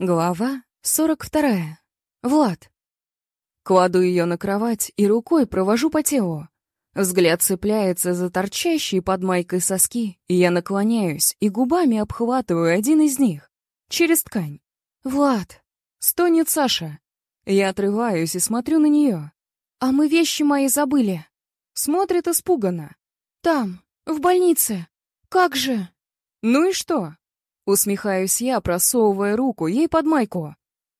Глава 42. Влад. Кладу ее на кровать и рукой провожу по телу. Взгляд цепляется за торчащие под майкой соски, и я наклоняюсь и губами обхватываю один из них. Через ткань. «Влад!» — стонет Саша. Я отрываюсь и смотрю на нее. «А мы вещи мои забыли!» Смотрит испуганно. «Там, в больнице! Как же?» «Ну и что?» Усмехаюсь я, просовывая руку ей под майку.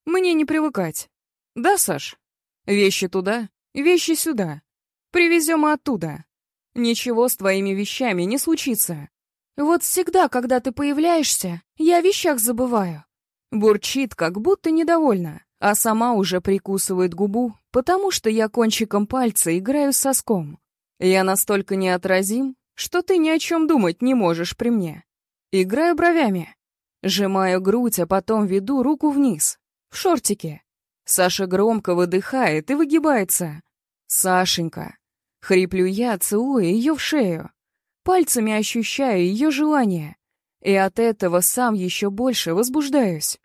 Мне не привыкать. Да, Саш? Вещи туда, вещи сюда. Привезем оттуда. Ничего с твоими вещами не случится. Вот всегда, когда ты появляешься, я о вещах забываю. Бурчит, как будто недовольна, а сама уже прикусывает губу, потому что я кончиком пальца играю с соском. Я настолько неотразим, что ты ни о чем думать не можешь при мне. Играю бровями. Сжимаю грудь, а потом веду руку вниз. В шортике. Саша громко выдыхает и выгибается. «Сашенька». Хриплю я, целуя ее в шею. Пальцами ощущаю ее желание. И от этого сам еще больше возбуждаюсь.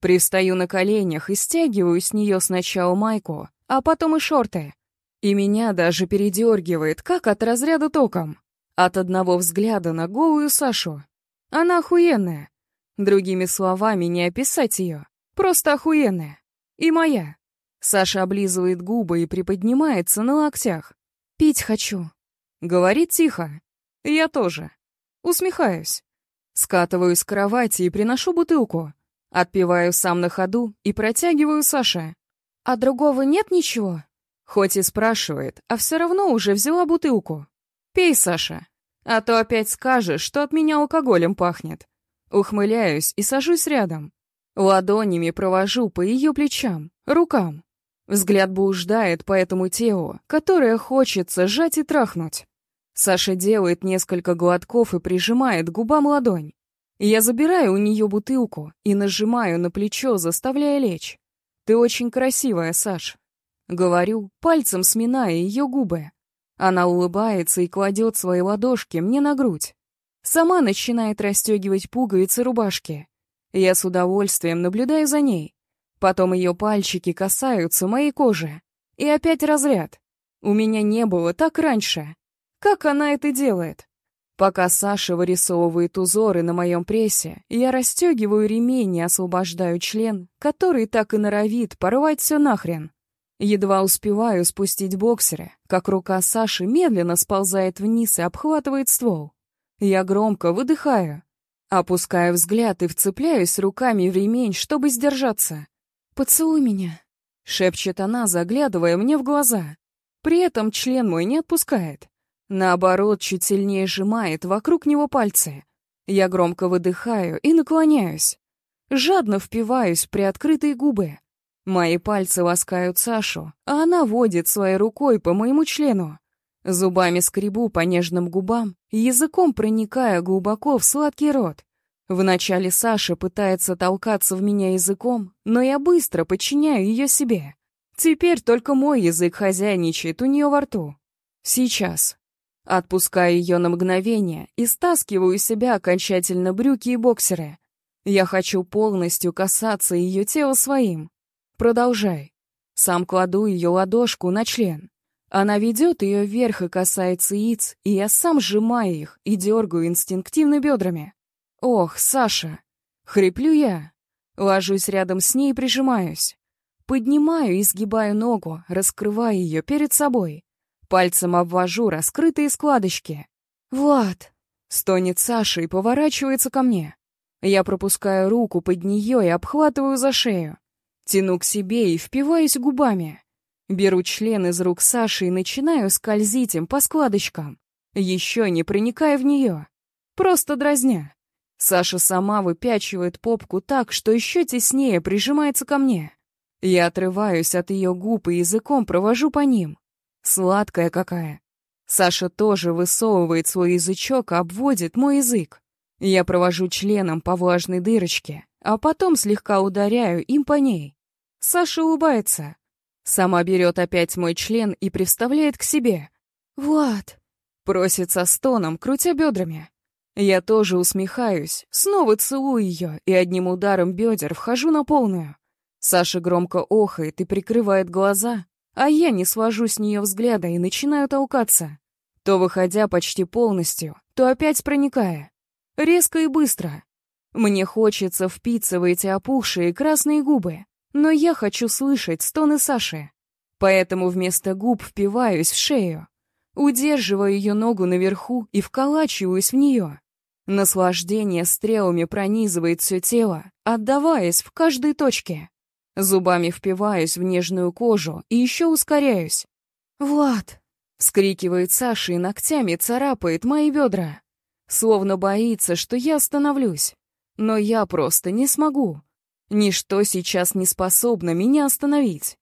Пристаю на коленях и стягиваю с нее сначала майку, а потом и шорты. И меня даже передергивает, как от разряда током. От одного взгляда на голую Сашу. Она охуенная. Другими словами, не описать ее. Просто охуенная. И моя. Саша облизывает губы и приподнимается на локтях. «Пить хочу». Говорит тихо. Я тоже. Усмехаюсь. Скатываюсь с кровати и приношу бутылку. Отпиваю сам на ходу и протягиваю Саше. «А другого нет ничего?» Хоть и спрашивает, а все равно уже взяла бутылку. «Пей, Саша, а то опять скажешь, что от меня алкоголем пахнет. Ухмыляюсь и сажусь рядом. Ладонями провожу по ее плечам, рукам. Взгляд блуждает по этому телу, которое хочется сжать и трахнуть. Саша делает несколько глотков и прижимает губам ладонь. Я забираю у нее бутылку и нажимаю на плечо, заставляя лечь. «Ты очень красивая, Саш». Говорю, пальцем сминая ее губы. Она улыбается и кладет свои ладошки мне на грудь. Сама начинает расстегивать пуговицы рубашки. Я с удовольствием наблюдаю за ней. Потом ее пальчики касаются моей кожи. И опять разряд. У меня не было так раньше. Как она это делает? Пока Саша вырисовывает узоры на моем прессе, я расстегиваю ремень и освобождаю член, который так и норовит порвать все нахрен. Едва успеваю спустить боксеры, как рука Саши медленно сползает вниз и обхватывает ствол. Я громко выдыхаю, опускаю взгляд и вцепляюсь руками в ремень, чтобы сдержаться. «Поцелуй меня», — шепчет она, заглядывая мне в глаза. При этом член мой не отпускает. Наоборот, чуть сильнее сжимает вокруг него пальцы. Я громко выдыхаю и наклоняюсь. Жадно впиваюсь в приоткрытые губы. Мои пальцы ласкают Сашу, а она водит своей рукой по моему члену. Зубами скребу по нежным губам, языком проникая глубоко в сладкий рот. Вначале Саша пытается толкаться в меня языком, но я быстро подчиняю ее себе. Теперь только мой язык хозяйничает у нее во рту. Сейчас. Отпускаю ее на мгновение и стаскиваю из себя окончательно брюки и боксеры. Я хочу полностью касаться ее тела своим. Продолжай. Сам кладу ее ладошку на член. Она ведет ее вверх и касается яиц, и я сам сжимаю их и дергаю инстинктивно бедрами. Ох, Саша! Хриплю я. Ложусь рядом с ней и прижимаюсь. Поднимаю и сгибаю ногу, раскрывая ее перед собой. Пальцем обвожу раскрытые складочки. «Влад!» — стонет Саша и поворачивается ко мне. Я пропускаю руку под нее и обхватываю за шею. Тяну к себе и впиваюсь губами. Беру член из рук Саши и начинаю скользить им по складочкам, еще не проникая в нее. Просто дразня. Саша сама выпячивает попку так, что еще теснее прижимается ко мне. Я отрываюсь от ее губ и языком провожу по ним. Сладкая какая. Саша тоже высовывает свой язычок, обводит мой язык. Я провожу членом по влажной дырочке, а потом слегка ударяю им по ней. Саша улыбается. Сама берет опять мой член и приставляет к себе. «Влад!» — просит со стоном, крутя бедрами. Я тоже усмехаюсь, снова целую ее и одним ударом бедер вхожу на полную. Саша громко охает и прикрывает глаза, а я не свожу с нее взгляда и начинаю толкаться. То выходя почти полностью, то опять проникая. Резко и быстро. Мне хочется впиться в эти опухшие красные губы, но я хочу слышать стоны Саши. Поэтому вместо губ впиваюсь в шею, удерживаю ее ногу наверху и вколачиваюсь в нее. Наслаждение стрелами пронизывает все тело, отдаваясь в каждой точке. Зубами впиваюсь в нежную кожу и еще ускоряюсь. «Влад!» — скрикивает Саша и ногтями царапает мои бедра. Словно боится, что я остановлюсь. Но я просто не смогу. Ничто сейчас не способно меня остановить.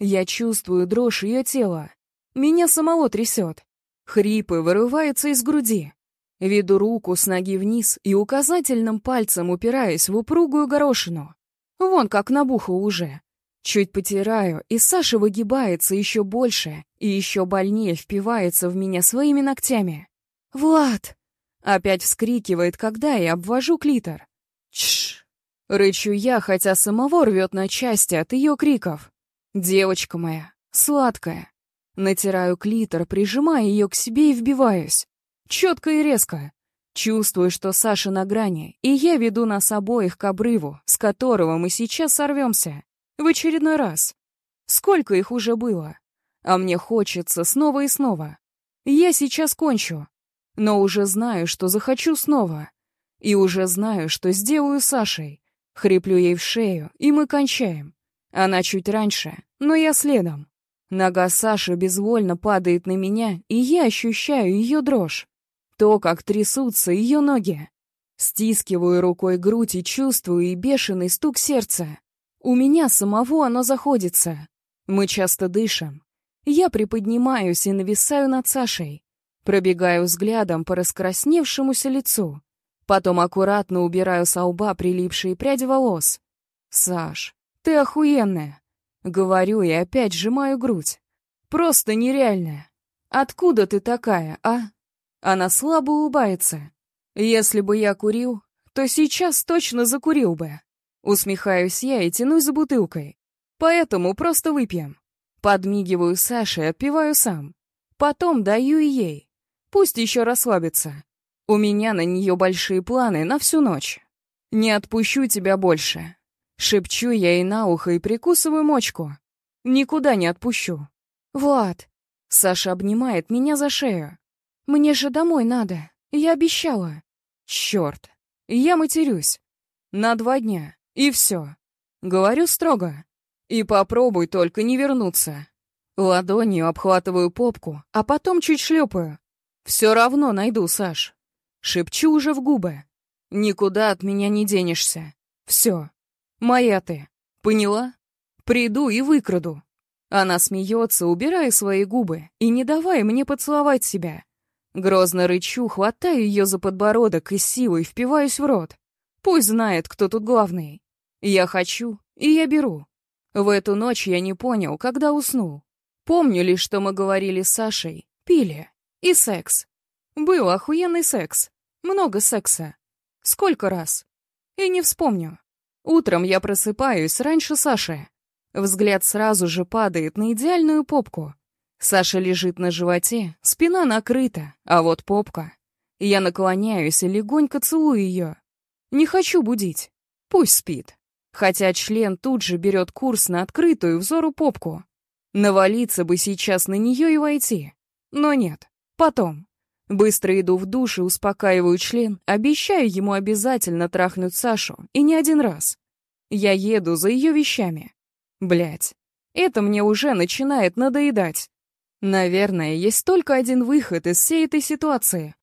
Я чувствую дрожь ее тела. Меня самого трясет. Хрипы вырываются из груди. Веду руку с ноги вниз и указательным пальцем упираюсь в упругую горошину. Вон как набухло уже. Чуть потираю, и Саша выгибается еще больше и еще больнее впивается в меня своими ногтями. «Влад!» — опять вскрикивает, когда я обвожу клитор. Рычу я, хотя самого рвет на части от ее криков. «Девочка моя, сладкая!» Натираю клитор, прижимая ее к себе и вбиваюсь. Четко и резко. Чувствую, что Саша на грани, и я веду нас обоих к обрыву, с которого мы сейчас сорвемся. В очередной раз. Сколько их уже было? А мне хочется снова и снова. Я сейчас кончу. Но уже знаю, что захочу снова. И уже знаю, что сделаю с Сашей. Хриплю ей в шею, и мы кончаем. Она чуть раньше, но я следом. Нога Саши безвольно падает на меня, и я ощущаю ее дрожь. То, как трясутся ее ноги. Стискиваю рукой грудь и чувствую и бешеный стук сердца. У меня самого оно заходится. Мы часто дышим. Я приподнимаюсь и нависаю над Сашей. Пробегаю взглядом по раскрасневшемуся лицу. Потом аккуратно убираю со лба прилипшие пряди волос. «Саш, ты охуенная!» Говорю и опять сжимаю грудь. «Просто нереальная! Откуда ты такая, а?» Она слабо улыбается. Если бы я курил, то сейчас точно закурил бы. Усмехаюсь я и тянусь за бутылкой. Поэтому просто выпьем. Подмигиваю Саше и отпиваю сам. Потом даю и ей. Пусть еще расслабится. У меня на нее большие планы на всю ночь. Не отпущу тебя больше. Шепчу я ей на ухо и прикусываю мочку. Никуда не отпущу. Влад. Саша обнимает меня за шею. Мне же домой надо. Я обещала. Черт. Я матерюсь. На два дня. И все. Говорю строго. И попробуй только не вернуться. Ладонью обхватываю попку, а потом чуть шлепаю. Все равно найду, Саш. Шепчу уже в губы. Никуда от меня не денешься. Все. Моя ты. Поняла? Приду и выкраду. Она смеется, убирая свои губы и не давая мне поцеловать себя. Грозно рычу, хватаю ее за подбородок и силой впиваюсь в рот. Пусть знает, кто тут главный. Я хочу, и я беру. В эту ночь я не понял, когда уснул. Помню лишь, что мы говорили с Сашей, пили. И секс. Был охуенный секс. Много секса. Сколько раз? И не вспомню. Утром я просыпаюсь раньше Саши. Взгляд сразу же падает на идеальную попку. Саша лежит на животе, спина накрыта, а вот попка. Я наклоняюсь и легонько целую ее. Не хочу будить. Пусть спит. Хотя член тут же берет курс на открытую взору попку. Навалиться бы сейчас на нее и войти. Но нет. Потом. Быстро иду в душ и успокаиваю член, обещаю ему обязательно трахнуть Сашу, и не один раз. Я еду за ее вещами. Блять, это мне уже начинает надоедать. Наверное, есть только один выход из всей этой ситуации.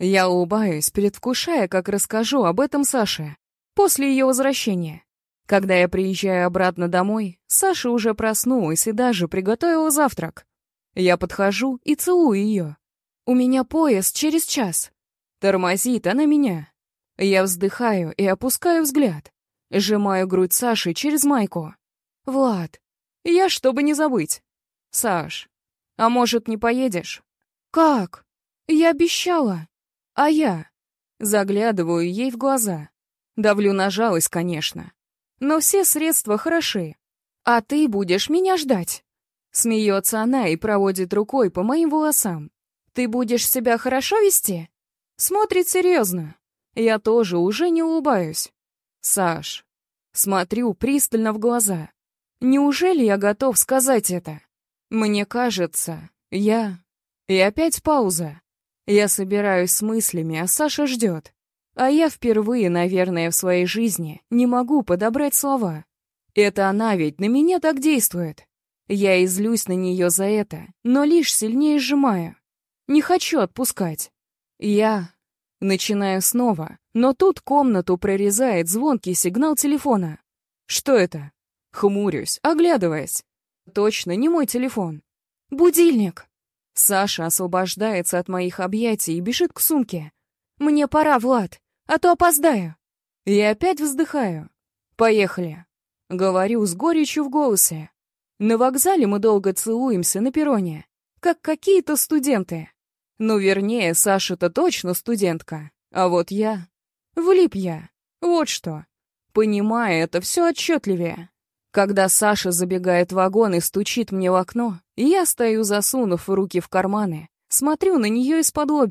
Я улыбаюсь, предвкушая, как расскажу об этом Саше. После ее возвращения. Когда я приезжаю обратно домой, Саша уже проснулась и даже приготовила завтрак. Я подхожу и целую ее. У меня поезд через час. Тормозит она меня. Я вздыхаю и опускаю взгляд. Сжимаю грудь Саши через майку. «Влад, я, чтобы не забыть. Саш, а может, не поедешь? Как? Я обещала. А я? Заглядываю ей в глаза. Давлю на жалость, конечно. Но все средства хороши. А ты будешь меня ждать. Смеется она и проводит рукой по моим волосам. Ты будешь себя хорошо вести? Смотрит серьезно. Я тоже уже не улыбаюсь. Саш, смотрю пристально в глаза. Неужели я готов сказать это? Мне кажется, я... И опять пауза. Я собираюсь с мыслями, а Саша ждет. А я впервые, наверное, в своей жизни не могу подобрать слова. Это она ведь на меня так действует. Я излюсь на нее за это, но лишь сильнее сжимаю. Не хочу отпускать. Я начинаю снова, но тут комнату прорезает звонкий сигнал телефона. Что это? Хмурюсь, оглядываясь. Точно не мой телефон. Будильник. Саша освобождается от моих объятий и бежит к сумке. «Мне пора, Влад, а то опоздаю». Я опять вздыхаю. «Поехали». Говорю с горечью в голосе. На вокзале мы долго целуемся на перроне, как какие-то студенты. Ну, вернее, Саша-то точно студентка, а вот я... Влип я. Вот что. Понимаю это все отчетливее. Когда Саша забегает в вагон и стучит мне в окно, я стою, засунув руки в карманы, смотрю на нее из-под.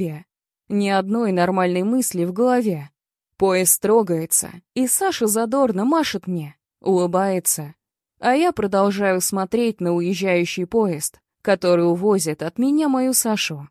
Ни одной нормальной мысли в голове. Поезд трогается, и Саша задорно машет мне, улыбается. А я продолжаю смотреть на уезжающий поезд, который увозит от меня мою Сашу.